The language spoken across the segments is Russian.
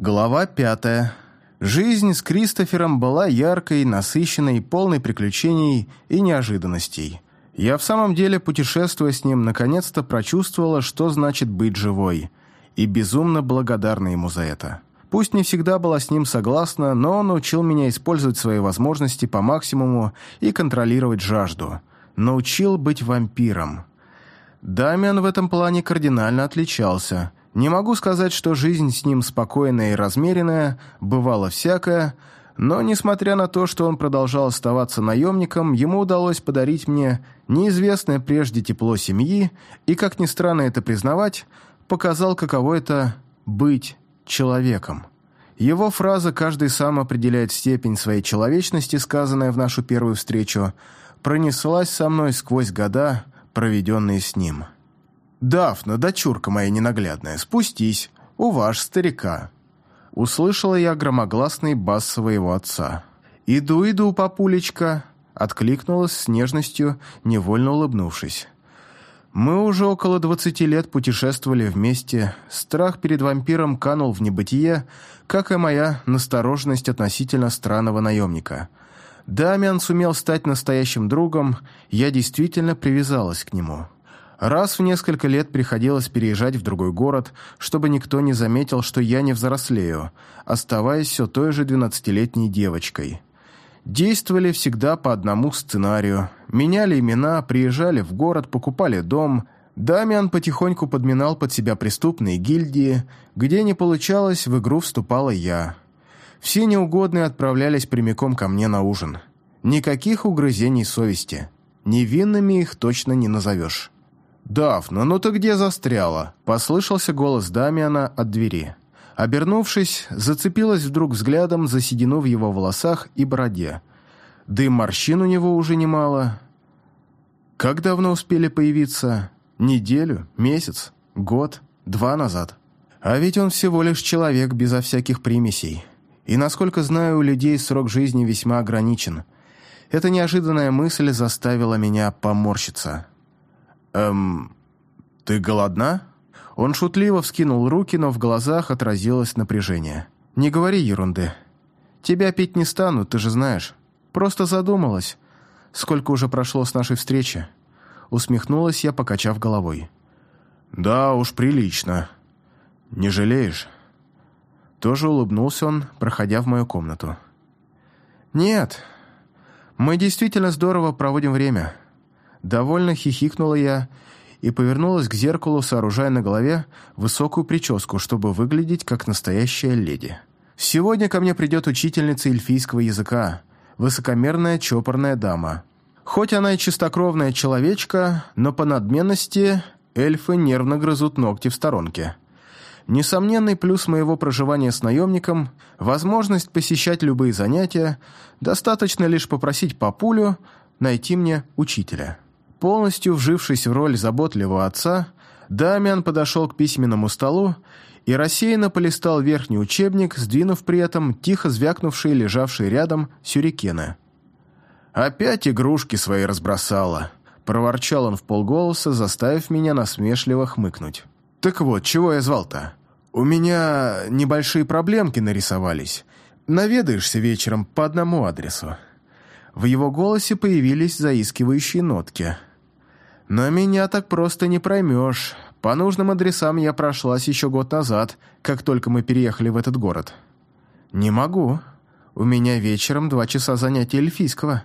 Глава пятая. Жизнь с Кристофером была яркой, насыщенной, полной приключений и неожиданностей. Я в самом деле, путешествуя с ним, наконец-то прочувствовала, что значит быть живой, и безумно благодарна ему за это. Пусть не всегда была с ним согласна, но он научил меня использовать свои возможности по максимуму и контролировать жажду. Научил быть вампиром. Дамиан в этом плане кардинально отличался – не могу сказать, что жизнь с ним спокойная и размеренная, бывало всякое, но, несмотря на то, что он продолжал оставаться наемником, ему удалось подарить мне неизвестное прежде тепло семьи и, как ни странно это признавать, показал, каково это быть человеком. Его фраза «каждый сам определяет степень своей человечности», сказанная в нашу первую встречу, пронеслась со мной сквозь года, проведенные с ним. «Дафна, дочурка моя ненаглядная, спустись, уваж старика!» Услышала я громогласный бас своего отца. «Иду, иду, папулечка!» Откликнулась с нежностью, невольно улыбнувшись. Мы уже около двадцати лет путешествовали вместе. Страх перед вампиром канул в небытие, как и моя настороженность относительно странного наемника. Дамиан сумел стать настоящим другом, я действительно привязалась к нему. Раз в несколько лет приходилось переезжать в другой город, чтобы никто не заметил, что я не взрослею, оставаясь все той же двенадцатилетней девочкой. Действовали всегда по одному сценарию. Меняли имена, приезжали в город, покупали дом. Дамиан потихоньку подминал под себя преступные гильдии. Где не получалось, в игру вступала я. Все неугодные отправлялись прямиком ко мне на ужин. Никаких угрызений совести. Невинными их точно не назовешь. «Дафна, ну ты где застряла?» – послышался голос Дамиана от двери. Обернувшись, зацепилась вдруг взглядом за седину в его волосах и бороде. Да и морщин у него уже немало. Как давно успели появиться? Неделю? Месяц? Год? Два назад? А ведь он всего лишь человек безо всяких примесей. И, насколько знаю, у людей срок жизни весьма ограничен. Эта неожиданная мысль заставила меня поморщиться. «Эм, ты голодна?» Он шутливо вскинул руки, но в глазах отразилось напряжение. «Не говори ерунды. Тебя пить не стану, ты же знаешь. Просто задумалась. Сколько уже прошло с нашей встречи?» Усмехнулась я, покачав головой. «Да уж, прилично. Не жалеешь?» Тоже улыбнулся он, проходя в мою комнату. «Нет, мы действительно здорово проводим время. Довольно хихикнула я и повернулась к зеркалу, сооружая на голове высокую прическу, чтобы выглядеть как настоящая леди. Сегодня ко мне придет учительница эльфийского языка, высокомерная чопорная дама. Хоть она и чистокровная человечка, но по надменности эльфы нервно грызут ногти в сторонке. Несомненный плюс моего проживания с наемником – возможность посещать любые занятия, достаточно лишь попросить папулю найти мне учителя. Полностью вжившись в роль заботливого отца, Дамиан подошел к письменному столу и рассеянно полистал верхний учебник, сдвинув при этом тихо звякнувшие лежавшие рядом сюрикены. «Опять игрушки свои разбросала», — проворчал он в полголоса, заставив меня насмешливо хмыкнуть. «Так вот, чего я звал-то? У меня небольшие проблемки нарисовались. Наведаешься вечером по одному адресу». В его голосе появились заискивающие нотки — но меня так просто не проймешь. По нужным адресам я прошлась еще год назад, как только мы переехали в этот город. Не могу. У меня вечером два часа занятия эльфийского.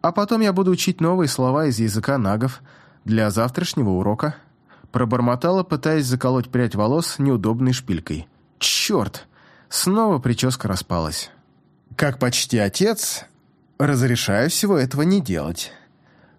А потом я буду учить новые слова из языка нагов для завтрашнего урока. Пробормотала, пытаясь заколоть прядь волос неудобной шпилькой. Черт! Снова прическа распалась. Как почти отец, разрешаю всего этого не делать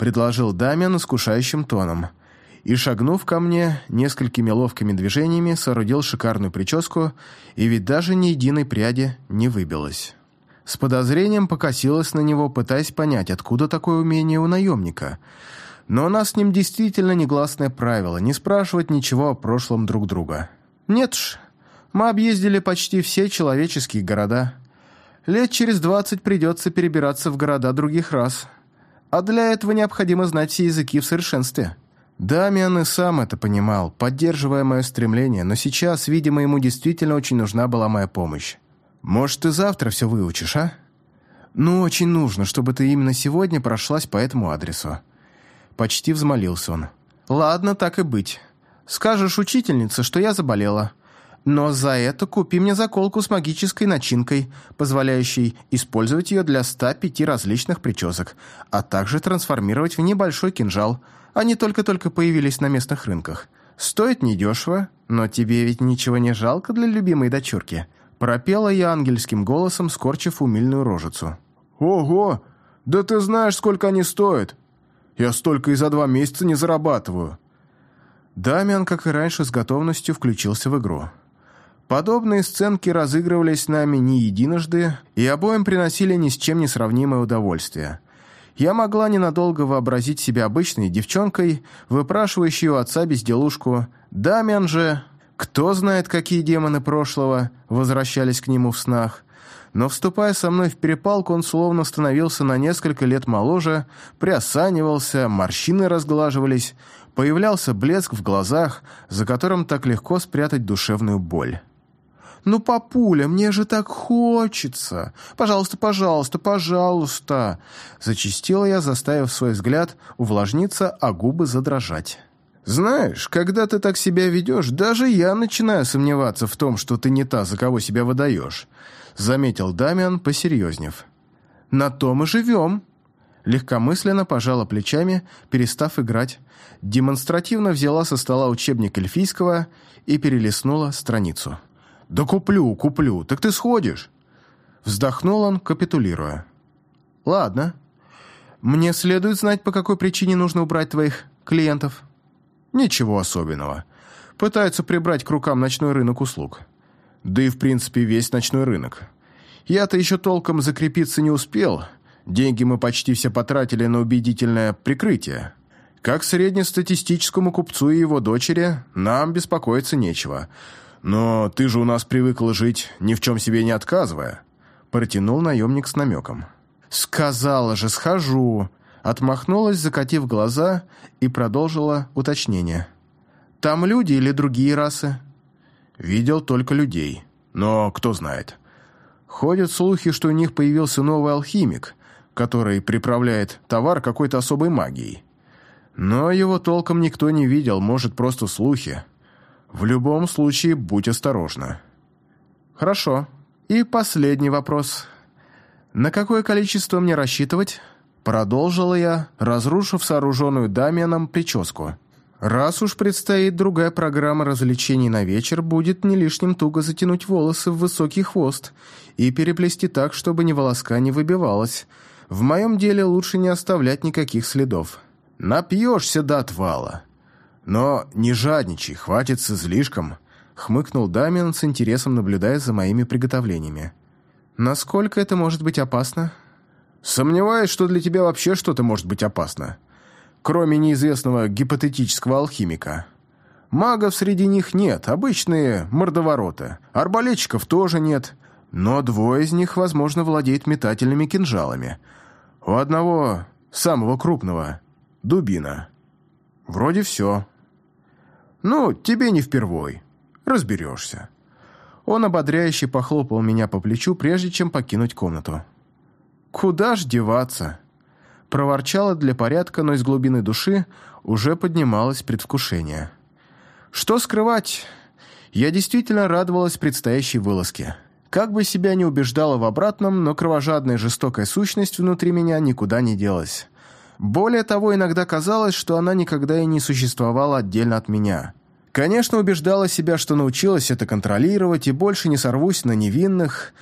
предложил Дамиан искушающим тоном. И, шагнув ко мне, несколькими ловкими движениями соорудил шикарную прическу, и ведь даже ни единой пряди не выбилось. С подозрением покосилась на него, пытаясь понять, откуда такое умение у наемника. Но у нас с ним действительно негласное правило – не спрашивать ничего о прошлом друг друга. Нет ж, мы объездили почти все человеческие города. Лет через двадцать придется перебираться в города других рас – а для этого необходимо знать все языки в совершенстве. Дамиан и сам это понимал, поддерживая мое стремление, но сейчас, видимо, ему действительно очень нужна была моя помощь. «Может, ты завтра все выучишь, а?» «Ну, очень нужно, чтобы ты именно сегодня прошлась по этому адресу». Почти взмолился он. «Ладно, так и быть. Скажешь учительнице, что я заболела. Но за это купи мне заколку с магической начинкой, позволяющей использовать ее для 105 различных причесок, а также трансформировать в небольшой кинжал. Они только-только появились на местных рынках. Стоит недешево, но тебе ведь ничего не жалко для любимой дочурки». Пропела я ангельским голосом, скорчив умильную рожицу. «Ого! Да ты знаешь, сколько они стоят! Я столько и за два месяца не зарабатываю!» Дамиан, как и раньше, с готовностью включился в игру. Подобные сценки разыгрывались нами не единожды, и обоим приносили ни с чем не сравнимое удовольствие. Я могла ненадолго вообразить себя обычной девчонкой, выпрашивающей у отца безделушку. Дамиан же кто знает, какие демоны прошлого возвращались к нему в снах. Но, вступая со мной в перепалку, он словно становился на несколько лет моложе, приосанивался, морщины разглаживались, появлялся блеск в глазах, за которым так легко спрятать душевную боль. «Ну, папуля, мне же так хочется! Пожалуйста, пожалуйста, пожалуйста!» Зачистила я, заставив свой взгляд увлажниться, а губы задрожать. Знаешь, когда ты так себя ведешь, даже я начинаю сомневаться в том, что ты не та, за кого себя выдаешь», — заметил Дамиан, посерьезнев. «На том и живем». Легкомысленно пожала плечами, перестав играть, демонстративно взяла со стола учебник эльфийского и перелистнула страницу. «Да куплю, куплю, так ты сходишь!» Вздохнул он, капитулируя. «Ладно. Мне следует знать, по какой причине нужно убрать твоих клиентов». Ничего особенного. Пытаются прибрать к рукам ночной рынок услуг. Да и в принципе весь ночной рынок. Я-то еще толком закрепиться не успел. Деньги мы почти все потратили на убедительное прикрытие. Как среднестатистическому купцу и его дочери, нам беспокоиться нечего. Но ты же у нас привыкла жить, ни в чем себе не отказывая. Протянул наемник с намеком. «Сказала же, схожу. Отмахнулась, закатив глаза, и продолжила уточнение. «Там люди или другие расы?» «Видел только людей. Но кто знает. Ходят слухи, что у них появился новый алхимик, который приправляет товар какой-то особой магией. Но его толком никто не видел, может, просто слухи. В любом случае, будь осторожна». «Хорошо. И последний вопрос. На какое количество мне рассчитывать?» Продолжила я, разрушив сооруженную Дамианом прическу. «Раз уж предстоит другая программа развлечений на вечер, будет не лишним туго затянуть волосы в высокий хвост и переплести так, чтобы ни волоска не выбивалось. В моем деле лучше не оставлять никаких следов. Напьешься до отвала. Но не жадничай, хватит с излишком», — хмыкнул Дамиан с интересом, наблюдая за моими приготовлениями. «Насколько это может быть опасно?» Сомневаюсь, что для тебя вообще что-то может быть опасно. Кроме неизвестного гипотетического алхимика. Магов среди них нет, обычные мордовороты. Арбалетчиков тоже нет, но двое из них, возможно, владеют метательными кинжалами. У одного, самого крупного, дубина. Вроде все. Ну, тебе не впервой. Разберешься. Он ободряюще похлопал меня по плечу, прежде чем покинуть комнату. «Куда ж деваться?» Проворчала для порядка, но из глубины души уже поднималось предвкушение. Что скрывать? Я действительно радовалась предстоящей вылазке. Как бы себя не убеждала в обратном, но кровожадная жестокая сущность внутри меня никуда не делась. Более того, иногда казалось, что она никогда и не существовала отдельно от меня. Конечно, убеждала себя, что научилась это контролировать и больше не сорвусь на невинных,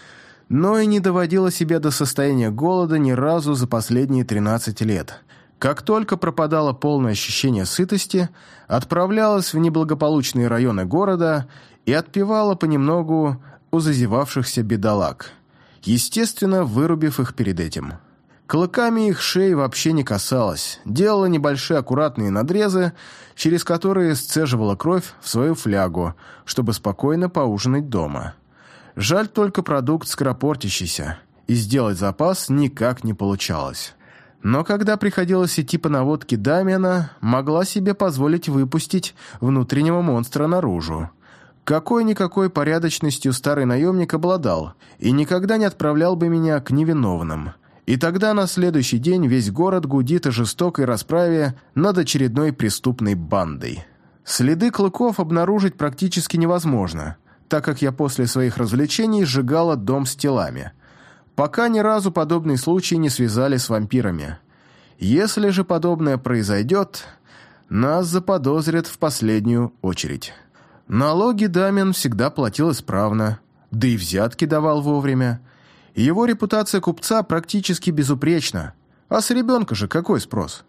но и не доводила себя до состояния голода ни разу за последние 13 лет. Как только пропадало полное ощущение сытости, отправлялась в неблагополучные районы города и отпевала понемногу у зазевавшихся бедолаг, естественно, вырубив их перед этим. Клыками их шеи вообще не касалась, делала небольшие аккуратные надрезы, через которые сцеживала кровь в свою флягу, чтобы спокойно поужинать дома. Жаль только продукт скоропортящийся, и сделать запас никак не получалось. Но когда приходилось идти по наводке Дамиана, могла себе позволить выпустить внутреннего монстра наружу. Какой-никакой порядочностью старый наемник обладал и никогда не отправлял бы меня к невиновным. И тогда на следующий день весь город гудит о жестокой расправе над очередной преступной бандой. Следы клыков обнаружить практически невозможно, так как я после своих развлечений сжигала дом с телами – Пока ни разу подобный случай не связали с вампирами. Если же подобное произойдет, нас заподозрят в последнюю очередь. Налоги Дамин всегда платил исправно, да и взятки давал вовремя. Его репутация купца практически безупречна. А с ребенка же какой спрос?